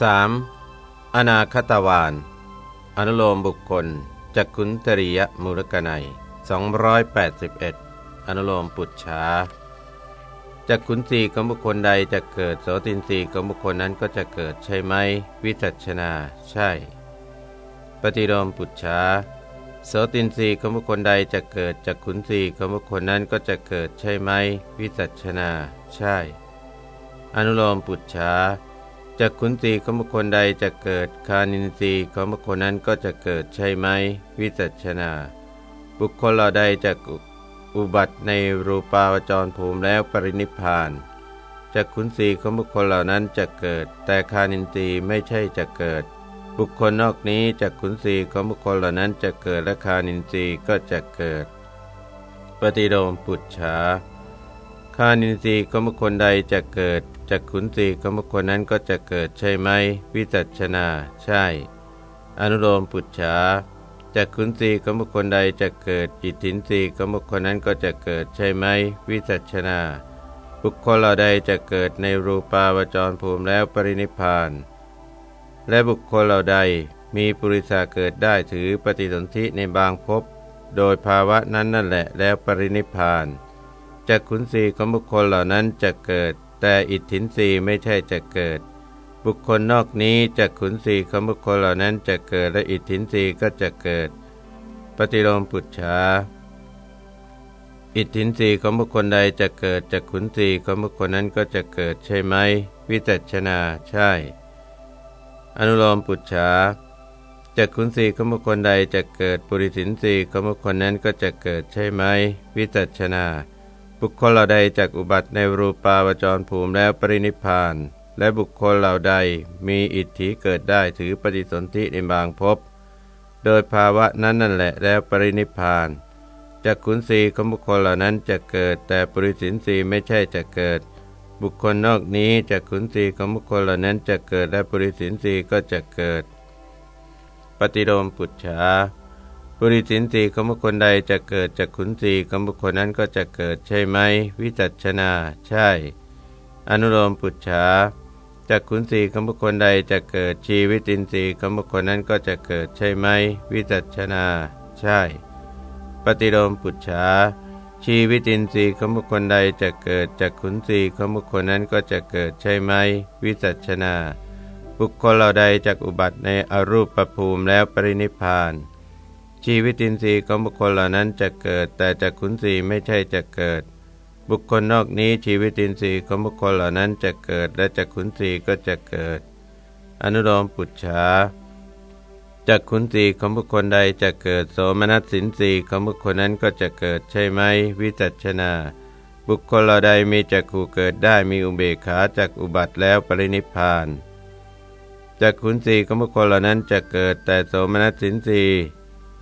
3. อนาคตวาน อนุโลมบุคคลจักขุนตริยมูลกนัย281 อนุโลมปุจฉาจักขุนสีของบุคคลใดจะเกิดโสตินสีของบุคคลนั้นก็จะเกิดใช่ไหม วิจัชนา ใช่ ปฏิโลมปุจฉาโสตินสีของบุคคลใดจะเกิดจักขุนสีของบุคคลนั้นก็จะเกิดใช่ไหม วิจัชนา ใช่ อนุโลมปุจฉา จากขุนสีของบุคคลใดจะเกิดคานินทรีย์ของบุคคลนั้นก็จะเกิดใช่ไหมวิจัชนา บุคคลเราใดจะอุบัติในรูปาวจรภูมิแล้วปรินิพานจากขุนสีของบุคคลเหล่านั้นจะเกิด แต่คานินทรีย์ไม่ใช่จะเกิด บุคคลนอกนี้จากขุนสีของบุคคลเหล่านั้นจะเกิดและคานินทรีย์ก็จะเกิด ปฏิโลมปุจฉาคานินทรีย์ของบุคคลใดจะเกิด จากขุนสีของบุคคลนั้นก็จะเกิดใช่ไหม วิจัชนาใช่ อนุโลมปุจฉาจากขุนสีของบุคคลใดจะเกิดจิตถินสีของบุคคลนั้นก็จะเกิดใช่ไหม วิจัชนา บุคคลเหล่าใดจะเกิดในรูปาวจรภูมิแล้วปรินิพาน และบุคคลเหล่าใดมีปุริสาเกิดได้ถือปฏิสนธิในบางภพโดยภาวะนั้นนั่นแหละแล้วปรินิพานจากขุนสีของบุคคลเหล่านั้นจะเกิด แต่อิทธินรีไม่ใช่จะเกิด บุคคลนอกนี้จากขุนสีของบุคคลเหล่านั้นจะเกิดและอิทธินรีก็จะเกิด ปฏิโลมปุจฉาอิทธินรีของบุคคลใดจะเกิดจากขุนสีของบุคคลนั้นก็จะเกิดใช่ไหม วิจัชนาใช่ อนุโลมปุจฉาจากขุนสีของบุคคลใดจะเกิดปุริสินสีของบุคคลนั้นก็จะเกิดใช่ไหม วิจัชนา บุคคลเหล่าใดจากอุบัติในรูปาวจรภูมิแล้วปรินิพาน และบุคคลเหล่าใดมีอิทธิเกิดได้ถือปฏิสนธิในบางภพโดยภาวะนั้นนั่นแหละแล้วปรินิพานจากขุนศีของบุคคลเหล่านั้นจะเกิด แต่ปริสินสีไม่ใช่จะเกิด บุคคลนอกนี้จากขุนศีของบุคคลเหล่านั้นจะเกิดและปริสินสีก็จะเกิด ปฏิโลมปุจฉา ปุริสินสีของบุคคลใดจะเกิดจากขุนสีของบุคคลนั้นก็จะเกิดใช่ไหม วิจัชนา ใช่ อนุโลมปุจฉาจากขุนสีของบุคคลใดจะเกิดชีวิตินทรีย์ของบุคคลนั้นก็จะเกิดใช่ไหม วิจัชนา ใช่ ปฏิโลมปุจฉาชีวิตินทรีย์ของบุคคลใดจะเกิดจากขุนสีของบุคคลนั้นก็จะเกิดใช่ไหม วิจัชนา บุคคลเราใดจากอุบัติในอรูปภูมิแล้วปรินิพาน ชีวิตินทรีย์ของบุคคลเหล่านั้นจะเกิด แต่จากขุนศีไม่ใช่จะเกิด บุคคลนอกนี้ชีวิตินทรีย์ของบุคคลเหล่านั้นจะเกิด และจากขุนศีก็จะเกิด อนุโลมปุจฉาจากขุนศีของบุคคลใดจะเกิดโสมนัสสินสีของบุคคลนั้นก็จะเกิดใช่ไหมวิจัชนา บุคคลเหล่าใดมีจักขู่เกิดได้มีอุเบกขาจากอุบัติแล้วปรินิพานจากขุนศีของบุคคลเหล่านั้นจะเกิด แต่โสมนัสสินสี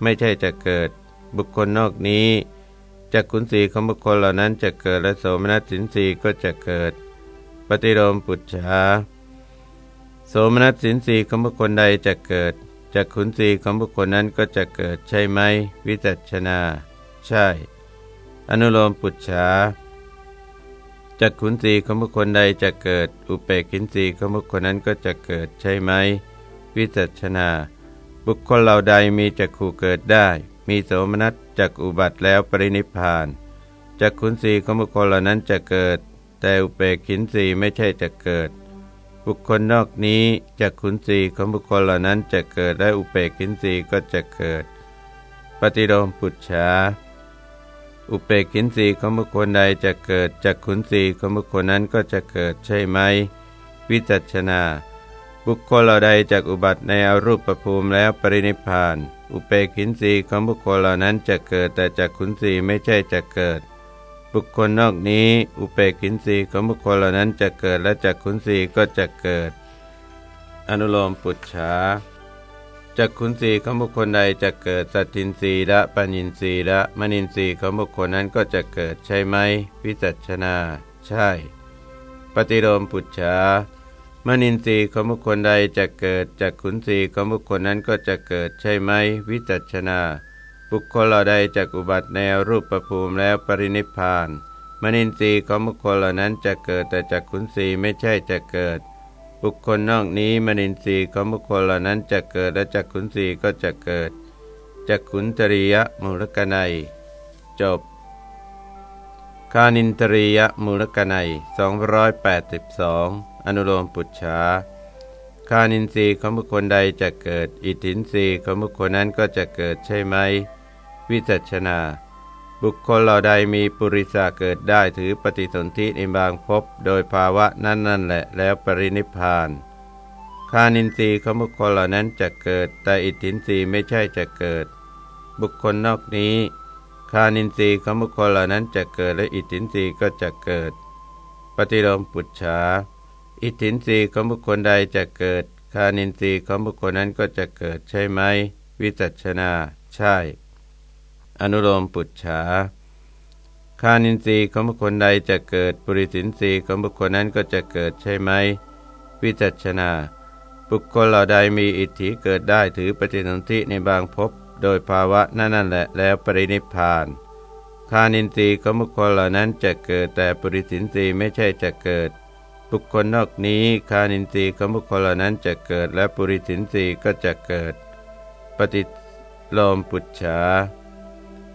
ไม่ใช่จะเกิด บุคคลนอกนี้จากขุนสีของบุคคลเหล่านั้นจะเกิดและโสมนัสสินสีก็จะเกิด ปฏิโลมปุจฉาโสมนัสสินสีของบุคคลใดจะเกิดจากขุนสีของบุคคลนั้นก็จะเกิดใช่ไหม วิจัชนา ใช่ อนุโลมปุจฉาจากขุนสีของบุคคลใดจะเกิด อุเปกินสีของบุคคลนั้นก็จะเกิดใช่ไหม วิจัชนา บุคคลเหล่าใดมีจักขู่เกิดได้ มีโสมนัสจักอุบัติแล้วปรินิพานจักขุนสีของบุคคลเหล่านั้นจะเกิด แต่อุเปกินสีไม่ใช่จะเกิด บุคคลนอกนี้จักขุนสีของบุคคลเหล่านั้นจะเกิดและอุเปกินสีก็จะเกิด ปฏิโลมปุจฉาอุเปกินสีของบุคคลใดจะเกิดจักขุนสีของบุคคลนั้นก็จะเกิดใช่ไหม วิจัชนา บุคคลเหล่าใดจากอุบัติในอรูปภูมิแล้วปรินิพาน อุเปกินสีของบุคคลเหล่านั้นจะเกิดแต่จากขุนสีไม่ใช่จะเกิด บุคคลนอกนี้ อุเปกินสีของบุคคลเหล่านั้นจะเกิดและจากขุนสีก็จะเกิด อนุโลมปุจฉาจากขุนสีของบุคคลใดจะเกิดสัตทินสีและปัญญินสีและมณินสีของบุคคลนั้นก็จะเกิดใช่ไหมวิจัชนา ใช่ ปฏิโลมปุจฉา มนินทรีย์ของบุคคลใดจะเกิดจากขุนศีของบุคคลนั้นก็จะเกิดใช่ไหม วิจัชนา บุคคลเหล่าใดจากอุบัติในรูปประภูมิแล้วปรินิพานมนินทรีย์ของบุคคลเหล่านั้นจะเกิดแต่จากขุนศีไม่ใช่จะเกิด บุคคลนอกนี้มนินทรีย์ของบุคคลเหล่านั้นจะเกิดและจักขุนสีก็จะเกิดจักขุนตริยมูลกนัย จบคานินตริยมูลกนัย282 อนุโลมปุจฉาคานินทรีย์ของบุคคลใดจะเกิด อิทินทรีย์ของบุคคลนั้นก็จะเกิดใช่ไหม วิจัชนา บุคคลเหล่าใดมีปุริสาเกิดได้ถือปฏิสนธิในบางภพโดยภาวะนั้นนั่นแหละแล้วปรินิพานคานินทรีย์ของบุคคลเหล่านั้นจะเกิด แต่อิทินทรีย์ไม่ใช่จะเกิด บุคคลนอกนี้คานินทรีย์ของบุคคลเหล่านั้นจะเกิดและอิทินทรีย์ก็จะเกิด ปฏิโลมปุจฉา อิทธินรีของบุคคลใดจะเกิด คานินทรีของบุคคลนั้นก็จะเกิดใช่ไหม วิจัชนา ใช่ อนุโลมปุจฉาคานินทรีย์ของบุคคลใดจะเกิด ปุริสินทรีย์ของบุคคลนั้นก็จะเกิดใช่ไหม วิจัชนา บุคคลเหล่าใดมีอิทธิเกิดได้ถือปฏิสนธิในบางภพโดยภาวะนั่นนั่นแหละแล้วปรินิพานคานินทรีย์ของบุคคลเหล่านั้นจะเกิดแต่ปุริสินทรีย์ไม่ใช่จะเกิด บุคคลนอกนี้คานินทรีย์ของบุคคลเหล่านั้นจะเกิด และปุริสินทรีย์ก็จะเกิด ปฏิโลมปุจฉา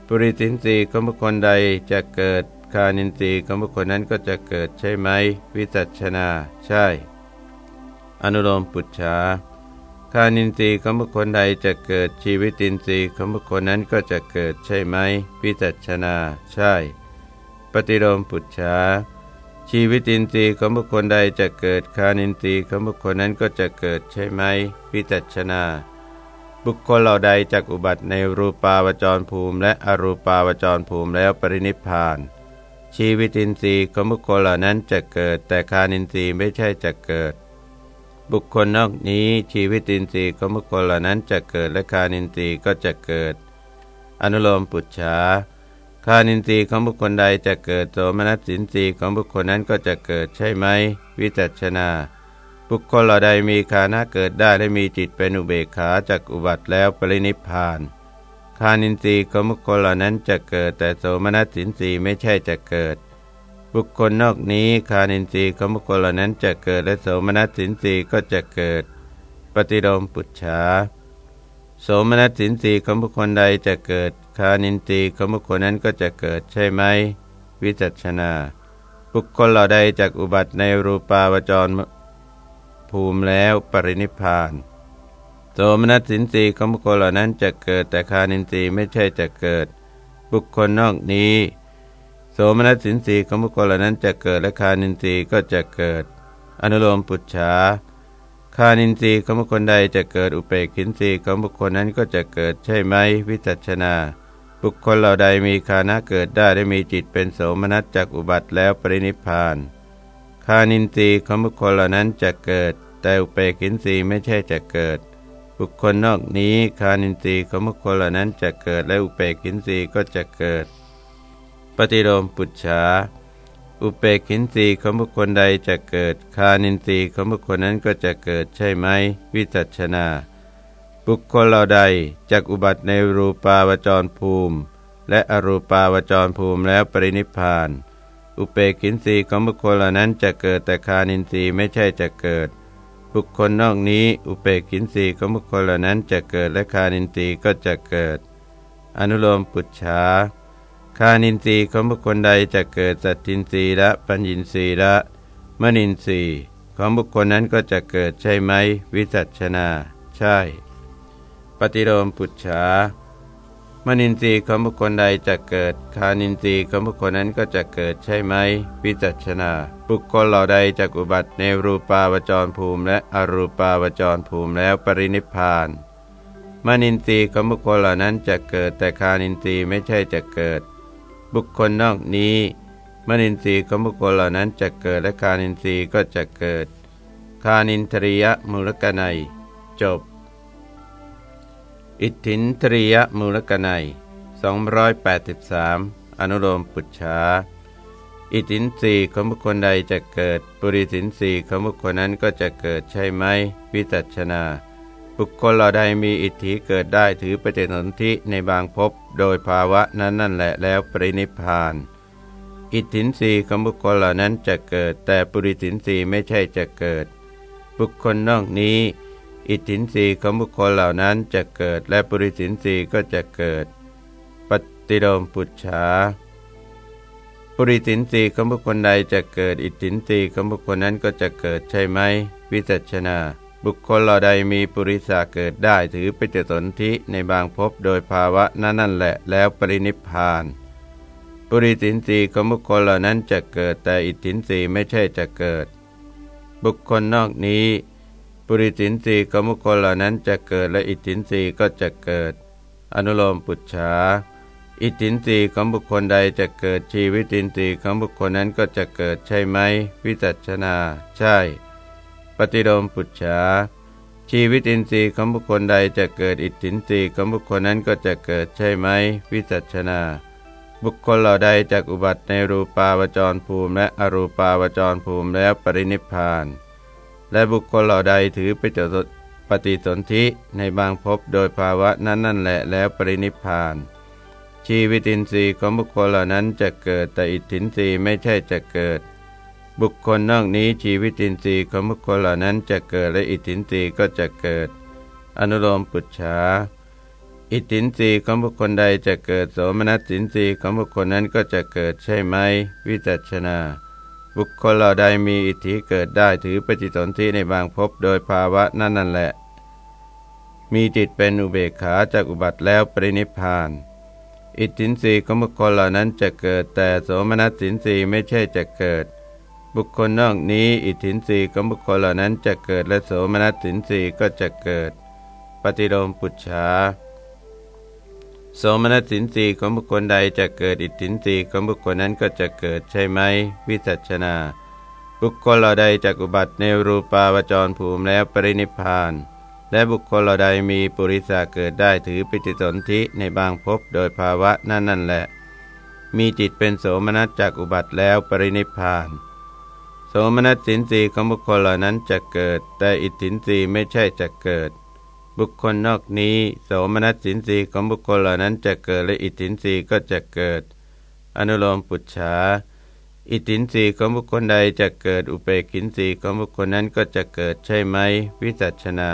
ปุริสินทรีย์ของบุคคลใดจะเกิด คานินทรีย์ของบุคคลนั้นก็จะเกิดใช่ไหม วิจัชนา ใช่ อนุโลมปุจฉาคานินทรีย์ของบุคคลใดจะเกิดชีวิตินทรีย์ของบุคคลนั้นก็จะเกิดใช่ไหมวิจัชนา ใช่ ปฏิโลมปุจฉา ชีวิตินทรีย์ของบุคคลใดจะเกิดคานินทรีย์ของบุคคลนั้นก็จะเกิดใช่ไหมวิจัชนา บุคคลเหล่าใดจักอุบัติในรูปาวจรภูมิ และอรูปาวจรภูมิแล้วปรินิพาน ชีวิตินทรีย์ของบุคคลเหล่านั้นจะเกิด แต่คานินทรีย์ไม่ใช่จะเกิด บุคคลนอกนี้ชีวิตินทรีย์ของบุคคลเหล่านั้นจะเกิดและคานินทรีย์ก็จะเกิด อนุโลมปุจฉา คานินทรีย์ของบุคคลใดจะเกิดโสมนัสสินทรีย์ของบุคคลนั้นก็จะเกิดใช่ไหม วิจัชนา บุคคลเหล่าใดมีคานะเกิดได้และมีจิตเป็นอุเบกขาจากอุบัติแล้วปรินิพพานคานินทรีย์ของบุคคลเหล่านั้นจะเกิดแต่โสมนัสสินทรีย์ไม่ใช่จะเกิด บุคคลนอกนี้คานินทรีย์ของบุคคลเหล่านั้นจะเกิดและโสมนัสสินทรีย์ก็จะเกิด ปฏิโลมปุจฉาโสมนัสสินทรีย์ของบุคคลใดจะเกิด คานินตีของบุคคลนั้นก็จะเกิดใช่ไหม วิจัชนา บุคคลเหล่าใดจากอุบัติในรูปาวจรภูมิแล้วปรินิพานโสมนัสสินตีของบุคคลเหล่านั้นจะเกิดแต่คานินตีไม่ใช่จะเกิด บุคคลนอกนี้โสมนัสสินตีของบุคคลเหล่านั้นจะเกิดและคานินตีก็จะเกิด อนุโลมปุจฉาคานินทรีย์ของบุคคลใดจะเกิดอุเปกินทรีย์ของบุคคลนั้นก็จะเกิดใช่ไหม วิจัชนา บุคคลเหล่าใดมีคานะเกิดได้ได้มีจิตเป็นโสมนัสจากอุบัติแล้วปรินิพานคานินทรีย์ของบุคคลเหล่านั้นจะเกิด แต่อุเปกินทรีย์ไม่ใช่จะเกิด บุคคลนอกนี้คานินทรีย์ของบุคคลเหล่านั้นจะเกิด และอุเปกินทรีย์ก็จะเกิด ปฏิโลมปุจฉาอุเปกินทรีย์ของบุคคลใดจะเกิด คานินทรีย์ของบุคคลนั้นก็จะเกิดใช่ไหม วิจัชนา บุคคลเหล่าใดจากอุบัติในรูปาวจรภูมิ และอรูปาวจรภูมิแล้วปรินิพาน อุเปกินรีของบุคคลเหล่านั้นจะเกิดแต่คานินทรีย์ไม่ใช่จะเกิด บุคคลนอกนี้อุเปกินรีของบุคคลเหล่านั้นจะเกิดและคานินทรีย์ก็จะเกิด อนุโลมปุจฉาคานินทรีย์ของบุคคลใดจะเกิดสัตทินทรีย์และปัญญินทรีย์และมณินทรีย์ของบุคคลนั้นก็จะเกิดใช่ไหม วิจัชนา ใช่ ปฏิโลมปุจฉามนินทรีย์ของบุคคลใดจะเกิด คานินทรีย์ของบุคคลนั้นก็จะเกิดใช่ไหม วิจัชนา บุคคลเหล่าใดจะอุบัติในรูปาวจรภูมิ และอรูปาวจรภูมิแล้วปรินิพาน มนินทรีย์ของบุคคลเหล่านั้นจะเกิด แต่คานินทรีย์ไม่ใช่จะเกิด บุคคลนอกนี้ มนินทรีย์ของบุคคลเหล่านั้นจะเกิดและคานินทรีย์ก็จะเกิด คานินทริยมูลกนัย จบ อิทธินทริยมูลกนัย283 อนุโลมปุจฉาอิทธินสีของบุคคลใดจะเกิด ปุริสินสีของบุคคลนั้นก็จะเกิดใช่ไหมวิจัชนา บุคคลเราใดมีอิทธิเกิดได้ถือปฏิสนธิในบางภพโดยภาวะนั้นนั่นแหละแล้วปรินิพาน อิทธินสีของบุคคลเหล่านั้นจะเกิด แต่ปุริสินสีไม่ใช่จะเกิด บุคคลนอกนี้ อิทธินรีของบุคคลเหล่านั้นจะเกิด และปุริสินรีก็จะเกิด ปฏิโลมปุจฉาปุริสินรีของบุคคลใดจะเกิด อิทธินรีของบุคคลนั้นก็จะเกิดใช่ไหม วิจัชนาบุคคลเหล่าใดมีปุริสาเกิดได้ถือไปจสนธิในบางภพโดยภาวะนั่นนั่นแหละแล้วปรินิพพาน ปุริสินสีของบุคคลเหล่านั้นจะเกิดแต่อิทธินสีไม่ใช่จะเกิด บุคคลนอกนี้ ปุริสินสีของบุคคลเหล่านั้นจะเกิดและอิทธินสีก็จะเกิด อนุโลมปุจฉาอิทธินสีของบุคคลใดจะเกิดชีวิตินสีของบุคคลนั้นก็จะเกิดใช่ไหม วิจัชนา ใช่ ปฏิโลมปุจฉาชีวิตินทรีย์ของบุคคลใดจะเกิดอิทธินทรีย์ของบุคคลนั้นก็จะเกิดใช่ไหม วิจัชนา บุคคลเหล่าใดจากอุบัติในรูปาวจรภูมิและอรูปาวจรภูมิแล้วปรินิพาน และบุคคลเหล่าใดถือไปจดปฏิสนธิในบางภพโดยภาวะนั้นนั่นแหละแล้วปรินิพาน ชีวิตินทรีย์ของบุคคลเหล่านั้นจะเกิดแต่อิทธินทรีย์ไม่ใช่จะเกิด บุคคลนอกนี้ชีวิตินทรีย์ของบุคคลเหล่านั้นจะเกิดและอิทธินทรีย์ก็จะเกิด อนุโลมปุจฉาอิทธินทรีย์ของบุคคลใดจะเกิดโสมนัสสินทรีย์ของบุคคลนั้นก็จะเกิดใช่ไหม วิจัชนา บุคคลเหล่าใดมีอิทธิเกิดได้ถือปฏิสนธิในบางภพโดยภาวะนั่นนั่นแหละ มีจิตเป็นอุเบกขาจากอุบัติแล้วปรินิพาน อิทธินรีย์ของบุคคลเหล่านั้นจะเกิดแต่โสมนัสสินรีย์ไม่ใช่จะเกิด บุคคลนอกนี้อิทธินรีของบุคคลเหล่านั้นจะเกิดและโสมนัสสินรีก็จะเกิด ปฏิโลมปุจฉา สมนัสสินรีของบุคคลใดจะเกิดอิทธินรีของบุคคลนั้นก็จะเกิดใช่ไหม วิจัชนา บุคคลเหล่าใดจากอุบัติในรูปาวจรภูมิแล้วปรินิพาน และบุคคลเหล่าใดมีปุริสาเกิดได้ถือปิฏิสนธิในบางภพโดยภาวะนั่นนั่นแหละ มีจิตเป็นโสมนัสจากอุบัติแล้วปรินิพาน โสมนัสสินสีของบุคคลเหล่านั้นจะเกิด แต่อิทธินสีไม่ใช่จะเกิด บุคคลนอกนี้โสมนัสสินสีของบุคคลเหล่านั้นจะเกิดและอิทธินสีก็จะเกิด อนุโลมปุจฉาอิทธินสีของบุคคลใดจะเกิดอุเปกินสีของบุคคลนั้นก็จะเกิดใช่ไหม วิจัชนา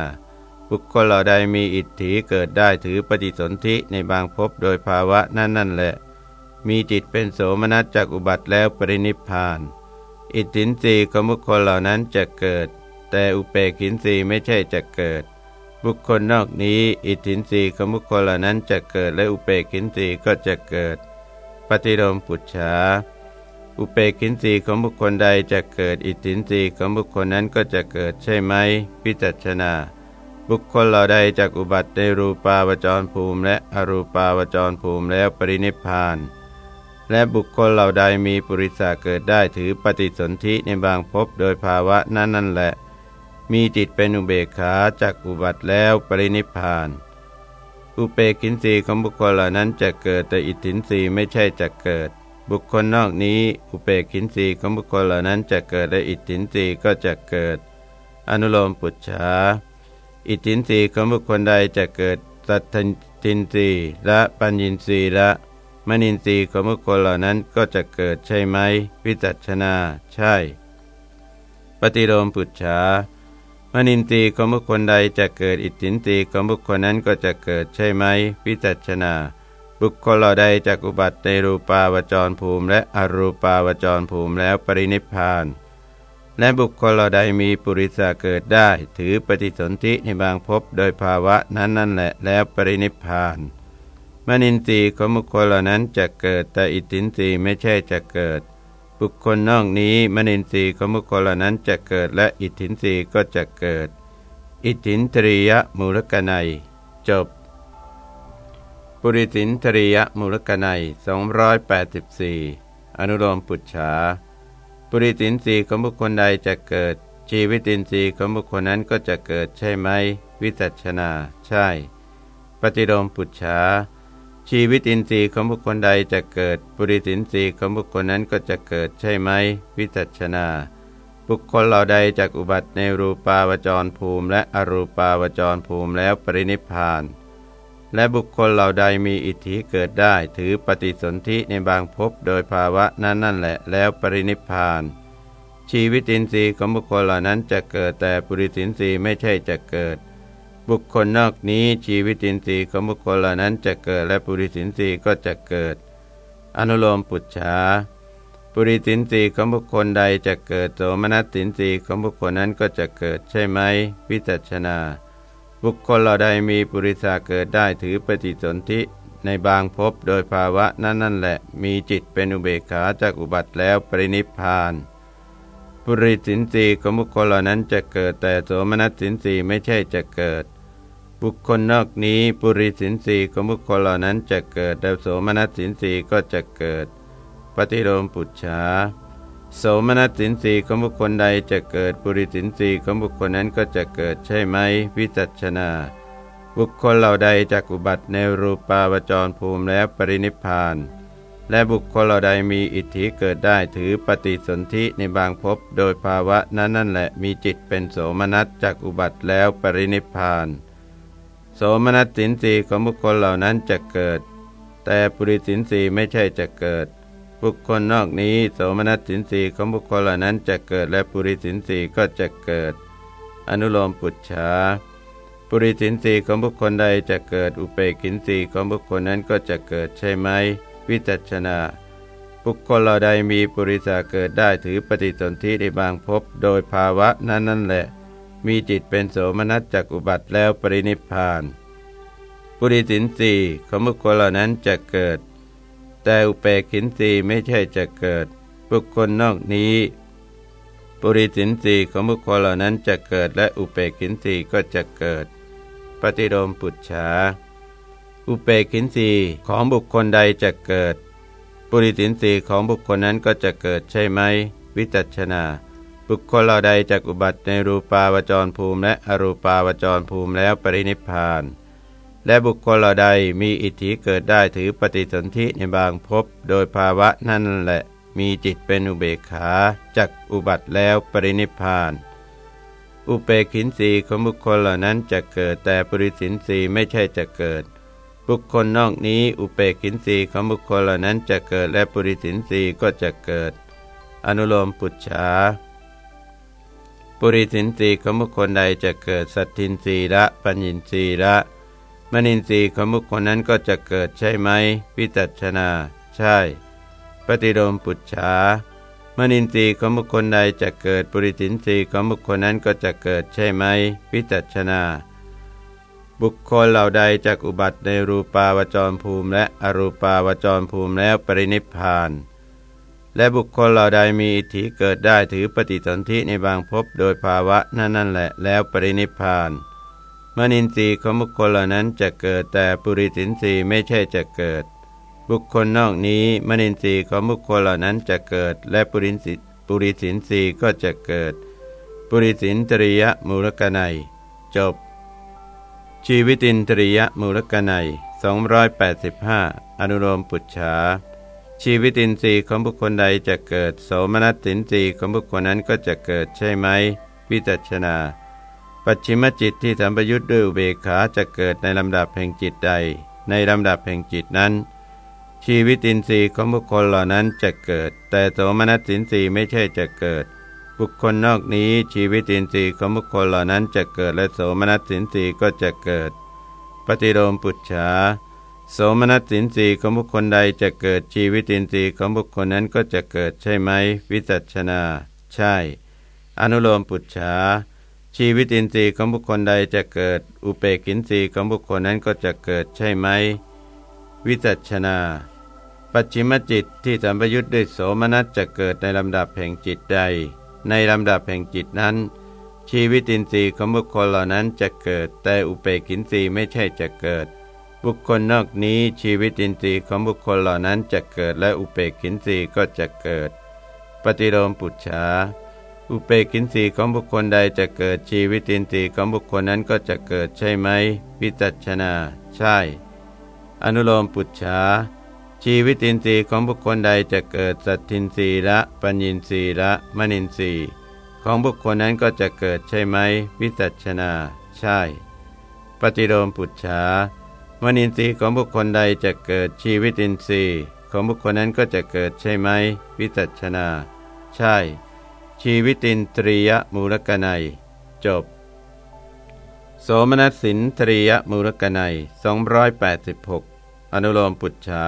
บุคคลเหล่าใดมีอิทธิเกิดได้ถือปฏิสนธิในบางภพโดยภาวะนั่นนั่นแหละ มีจิตเป็นโสมนัสจากอุบัติแล้วปรินิพานอิทธินรีของบุคคลเหล่านั้นจะเกิด แต่อุเปกินรีไม่ใช่จะเกิด บุคคลนอกนี้อิทธินรีของบุคคลเหล่านั้นจะเกิดและอุเปกินรีก็จะเกิด ปฏิโลมปุจฉาอุเปกินรีของบุคคลใดจะเกิดอิทธินรีของบุคคลนั้นก็จะเกิดใช่ไหมพิจัชนา บุคคลเหล่าใดจากอุบัติในรูปาวจรภูมิ และอรูปาวจรภูมิแล้วปรินิพานและบุคคลเหล่าใดมีปุริสาเกิดได้ถือปฏิสนธิในบางภพโดยภาวะนั้นนั่นแหละ มีจิตเป็นอุเบกขาจากอุบัติแล้วปรินิพาน อุเปกินสีของบุคคลเหล่านั้นจะเกิดแต่อิทธินสีไม่ใช่จะเกิด บุคคลนอกนี้ อุเปกินสีของบุคคลเหล่านั้นจะเกิดและอิทธินสีก็จะเกิด อนุโลมปุจฉาอิทธินสีของบุคคลใดจะเกิดสัตทินสีและปัญญินสีและมนินทรีย์ของบุคคลเหล่านั้นก็จะเกิดใช่ไหม วิจัชนา ใช่ ปฏิโลมปุจฉา มนินทรีย์ของบุคคลใดจะเกิดอิทธินทรีย์ของบุคคลนั้นก็จะเกิดใช่ไหมวิจัชนา บุคคลเหล่าใดจากอุบัติในรูปาวจรภูมิ และอรูปาวจรภูมิแล้วปรินิพานและบุคคลเหล่าใดมีปุริสาเกิดได้ ถือปฏิสนธิในบางภพโดยภาวะนั้นนั่นแหละแล้วปรินิพาน มนินทรีย์ของบุคคลเหล่านั้นจะเกิดแต่อิทธินทรีย์ไม่ใช่จะเกิด บุคคลนอกนี้มนินทรีย์ของบุคคลเหล่านั้นจะเกิดและอิทธินทรีย์ก็จะเกิด อิทธินทรียมูลกนัย จบ ปุริสินทรียมูลกนัย284 อนุโลมปุจฉาปุริสินทรีย์ของบุคคลใดจะเกิด ชีวิตินทรีย์ของบุคคลนั้นก็จะเกิดใช่ไหม วิจัชนา ใช่ ปฏิโลมปุจฉา ชีวิตอินทรีย์ของบุคคลใดจะเกิด ปุริสินทรีย์ของบุคคลนั้นก็จะเกิดใช่ไหม วิจัชนา บุคคลเหล่าใดจากอุบัติในรูปาวจรภูมิ และอรูปาวจรภูมิแล้วปรินิพานและบุคคลเหล่าใดมีอิทธิเกิดได้ ถือปฏิสนธิในบางภพโดยภาวะนั้นนั่นแหละ แล้วปรินิพานชีวิตินทรีย์ของบุคคลเหล่านั้นจะเกิดแต่ปุริสินทรีย์ไม่ใช่จะเกิด บุคคลนอกนี้ชีวิตินทรีย์ของบุคคลเหล่านั้นจะเกิดและปุริสินทรีย์ก็จะเกิด อนุโลมปุจฉาปุริสินทรีย์ของบุคคลใดจะเกิดโสมนัสสินทรีย์ของบุคคลนั้นก็จะเกิดใช่ไหมวิจัชนา บุคคลเหล่าใดมีปุริสาเกิดได้ถือปฏิสนธิในบางภพโดยภาวะนั้นนั่นแหละ มีจิตเป็นอุเบกขาจากอุบัติแล้วปรินิพพานปุริสินสีของบุคคลเหล่านั้นจะเกิดแต่โสมนัสสินสีไม่ใช่จะเกิด บุคคลนอกนี้ปุริสินสีของบุคคลเหล่านั้นจะเกิดแต่โสมนัสสินสีก็จะเกิด ปฏิโลมปุจฉาโสมนัสสินสีของบุคคลใดจะเกิดปุริสินสีของบุคคลนั้นก็จะเกิดใช่ไหมวิจัชนา บุคคลเหล่าใดจากอุบัติในรูปาวจรภูมิแล้วปรินิพานและบุคคลเหล่าใดมีอิทธิเกิดได้ถือปฏิสนธิในบางภพโดยภาวะนั้นนั่นแหละมีจิตเป็นโสมนัสจากอุบัติแล้วปรินิพาน โสมนัสสินสีของบุคคลเหล่านั้นจะเกิด แต่ปุริสินสีไม่ใช่จะเกิด บุคคลนอกนี้โสมนัสสินสีของบุคคลเหล่านั้นจะเกิดและปุริสินสีก็จะเกิด อนุโลมปุจฉาปุริสินสีของบุคคลใดจะเกิดอุเปกินสีของบุคคลนั้นก็จะเกิดใช่ไหม วิจัชนาบุคคลเราใดมีปุริสาเกิดได้ถือปฏิสนธิในบางภพโดยภาวะนั้นนั่นแหละ มีจิตเป็นโสมนัสจักอุบัติแล้วปรินิพาน ปุริสินสีของบุคคลเหล่านั้นจะเกิด แต่อุเปกินสีไม่ใช่จะเกิด บุคคลนอกนี้ ปุริสินสีของบุคคลเหล่านั้นจะเกิด และอุเปกินสีก็จะเกิด ปฏิโลมปุจฉาอุเปกินสีของบุคคลใดจะเกิด ปุริสินสีของบุคคลนั้นก็จะเกิดใช่ไหม วิจัชนา บุคคลเราใดจากอุบัติในรูปาวจรภูมิ และอรูปาวจรภูมิแล้วปรินิพาน และบุคคลเราใดมีอิทธิเกิดได้ถือปฏิสนธิในบางภพโดยภาวะนั่นแหละ มีจิตเป็นอุเบกขาจากอุบัติแล้วปรินิพาน อุเปกินสีของบุคคลเหล่านั้นจะเกิดแต่ปริสินสีไม่ใช่จะเกิด บุคคลนอกนี้อุเปกินสีของบุคคลเหล่านั้นจะเกิดและปริสินสีก็จะเกิด อนุโลมปุจฉา ปุริสินสีของบุคคลใดจะเกิดสัตทินสีละปัญญินสีละมณินสีของบุคคลนั้นก็จะเกิดใช่ไหมวิจัชนา ใช่ ปฏิโลมปุจฉามนินทรีย์ของบุคคลใดจะเกิดปุริสินทรีย์ของบุคคลนั้นก็จะเกิดใช่ไหมพิจัชนา บุคคลเหล่าใดจากอุบัติในรูปาวจรภูมิ และอรูปาวจรภูมิแล้วปรินิพาน และบุคคลเหล่าใดมีอิทธิเกิดได้ถือปฏิสนธิในบางภพโดยภาวะนั่นนั่นแหละแล้วปรินิพานมนินทรีย์ของบุคคลเหล่านั้นจะเกิดแต่ปุริสินทรีย์ไม่ใช่จะเกิด บุคคลนอกนี้มนินทรีย์ของบุคคลเหล่านั้นจะเกิด และปุริสิปุริสินทรีย์ก็จะเกิด ปุริสินตริยมูลกนัย จบ ชีวิตินตริยมูลกนัย285 อนุโลมปุจฉา ชีวิตินทรีย์ของบุคคลใดจะเกิด โสมนัสสินทรีย์ของบุคคลนั้นก็จะเกิดใช่ไหม วิจัชนา ปัจฉิมจิตที่สัมปยุทธ์ด้วยอุเบกขาจะเกิดในลำดับแห่งจิตใด ในลำดับแห่งจิตนั้น ชีวิตินทรีย์ของบุคคลเหล่านั้นจะเกิด แต่โสมนัสสินทรีย์ไม่ใช่จะเกิด บุคคลนอกนี้ชีวิตินทรีย์ของบุคคลเหล่านั้นจะเกิดและโสมนัสสินทรีย์ก็จะเกิด ปฏิโลมปุจฉา โสมนัสสินทรีย์ของบุคคลใดจะเกิดชีวิตินทรีย์ของบุคคลนั้นก็จะเกิดใช่ไหม วิจัชนา ใช่ อนุโลมปุจฉาชีวิตินทรีย์ของบุคคลใดจะเกิด อุเปกินทรีย์ของบุคคลนั้นก็จะเกิดใช่ไหม วิจัชนา ปัจฉิมจิตที่สัมปยุทธ์ด้วยโสมนัสจะเกิดในลำดับแห่งจิตใด ในลำดับแห่งจิตนั้น ชีวิตินทรีย์ของบุคคลเหล่านั้นจะเกิด แต่อุเปกินทรีย์ไม่ใช่จะเกิด บุคคลนอกนี้ชีวิตินทรีย์ของบุคคลเหล่านั้นจะเกิดและอุเปกินทรีย์ก็จะเกิด ปฏิโลมปุจฉาอุเปกินทรีย์ของบุคคลใดจะเกิดชีวิตินทรีย์ของบุคคลนั้นก็จะเกิดใช่ไหมวิจัชนา ใช่ อนุโลมปุจฉาชีวิตินทรีย์ของบุคคลใดจะเกิดสัตทินทรีย์ละปัญญินทรีย์ละมณินทรีย์ของบุคคลนั้นก็จะเกิดใช่ไหมวิจัชนา ใช่ ปฏิโลมปุจฉา มณินทรีย์ของบุคคลใดจะเกิดชีวิตินทรีย์ของบุคคลนั้นก็จะเกิดใช่ไหม วิจัชนา ใช่ ชีวิตินตรียมูลกนัย จบ โสมนัสสินตรียมูลกนัย286 อนุโลมปุจฉา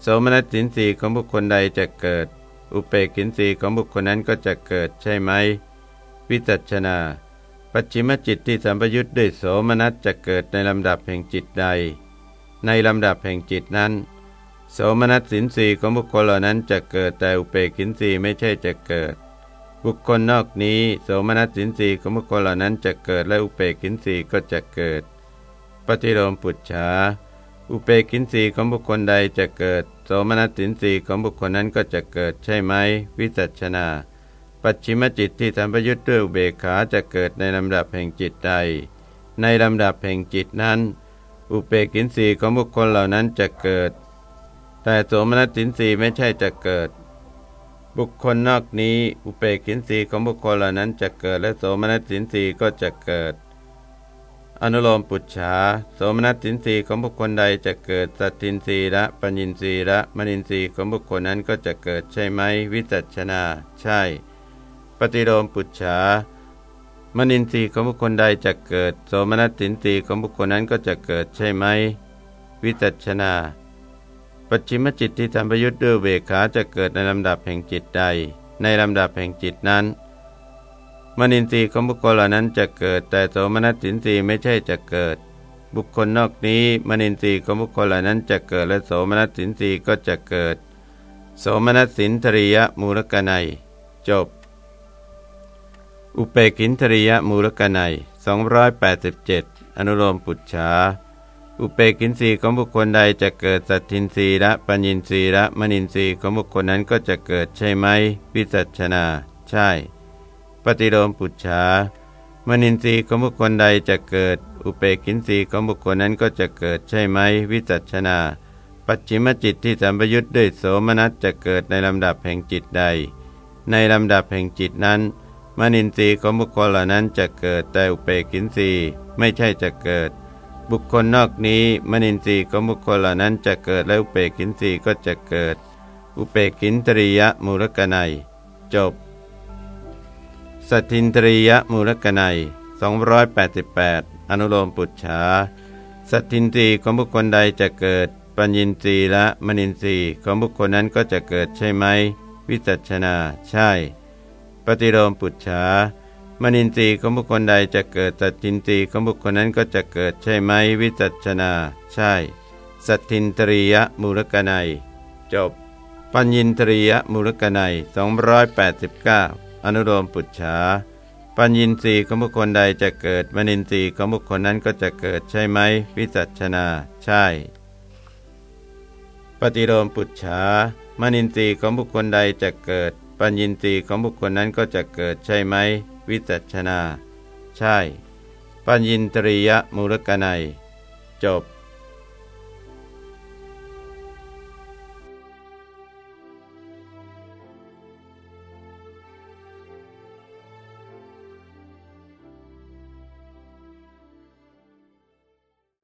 โสมนัสสินสีของบุคคลใดจะเกิด อุเปกินสีของบุคคลนั้นก็จะเกิดใช่ไหม วิจัชนา ปัจฉิมจิตที่สัมปยุทธ์ด้วยโสมนัสจะเกิดในลำดับแห่งจิตใด ในลำดับแห่งจิตนั้น โสมนัสสินสีของบุคคลเหล่านั้นจะเกิดแต่อุเปกินสีไม่ใช่จะเกิด บุคคลนอกนี้โสมนัสสินสีของบุคคลเหล่านั้นจะเกิดและอุเปกินสีก็จะเกิด ปฏิโลมปุจฉาอุเปกินสีของบุคคลใดจะเกิด โสมนัสสินสีของบุคคลนั้นก็จะเกิดใช่ไหมวิจัชนา ปัจฉิมจิตที่ทำประยุทธ์ด้วยอุเบกขาจะเกิดในลำดับแห่งจิตใด ในลำดับแห่งจิตนั้น อุเปกินสีของบุคคลเหล่านั้นจะเกิด แต่โสมนัสสินสีไม่ใช่จะเกิด บุคคลนอกนี้อุเปกินสีของบุคคลเหล่านั้นจะเกิด และโสมนัสสินสีก็จะเกิด อนุโลมปุจฉาโสมนัสสินสีของบุคคลใดจะเกิดสัตทินสีละปัญญินสีละมณินสีของบุคคลนั้นก็จะเกิดใช่ไหมวิจัชนา ใช่ ปฏิโลมปุจฉามณินทรีย์ของบุคคลใดจะเกิด โสมนัสสินทรีย์ของบุคคลนั้นก็จะเกิดใช่ไหม วิจัชนา ปัจฉิมจิตที่ทำประยุทธ์ด้วยเวขาจะเกิดในลำดับแห่งจิตใด ในลำดับแห่งจิตนั้น มนินทรีย์ของบุคคลเหล่านั้นจะเกิด แต่โสมนัสสินทรีย์ไม่ใช่จะเกิด บุคคลนอกนี้ มนินทรีย์ของบุคคลเหล่านั้นจะเกิดและโสมนัสสินทรีย์ก็จะเกิด โสมนัสสินทริยมูลกนัย จบ อุเปกินทริยมูลกนัย287 อนุโลมปุจฉา อุเปกินรีของบุคคลใดจะเกิดสัตทินรีละปัญญินรีละมณินรีของบุคคลนั้นก็จะเกิดใช่ไหมวิจัชนา ใช่ ปฏิโลมปุจฉามณินรีของบุคคลใดจะเกิด อุเปกินรีของบุคคลนั้นก็จะเกิดใช่ไหมวิจัชนา ปัจฉิมจิตที่สัมปยุทธ์ด้วยโสมนัสจะเกิดในลำดับแห่งจิตใด ในลำดับแห่งจิตนั้น มณินทรีย์ของบุคคลเหล่านั้นจะเกิดแต่อุเปกินทรีไม่ใช่จะเกิด บุคคลนอกนี้มนินทรีย์ของบุคคลเหล่านั้นจะเกิดและอุเปกินทรีย์ก็จะเกิด อุเปกินตริยมูลกนัย จบสัตินตริยมูลกนัย288 อนุโลมปุจฉาสัตินทรีย์ของบุคคลใดจะเกิด ปัญญินทรีย์และมนินทรีย์ของบุคคลนั้นก็จะเกิดใช่ไหม วิจัชนา ใช่ ปฏิโลมปุจฉามนินทรีย์ของบุคคลใดจะเกิดสัตทินทรีย์ของบุคคลนั้นก็จะเกิดใช่ไหมวิจัชนา ใช่ สัตทินตรียมูลกนัย จบ ปัญญินตรียมูลกนัย289 อนุโลมปุจฉาปัญญินทรีย์ของบุคคลใดจะเกิดมนินทรีย์ของบุคคลนั้นก็จะเกิดใช่ไหมวิจัชนา ใช่ ปฏิโลมปุจฉามนินทรีย์ของบุคคลใดจะเกิด ปัญญิตีของบุคคลนั้นก็จะเกิดใช่ไหม วิจัชนา ใช่ ปัญญินตริยมูลกนัย จบ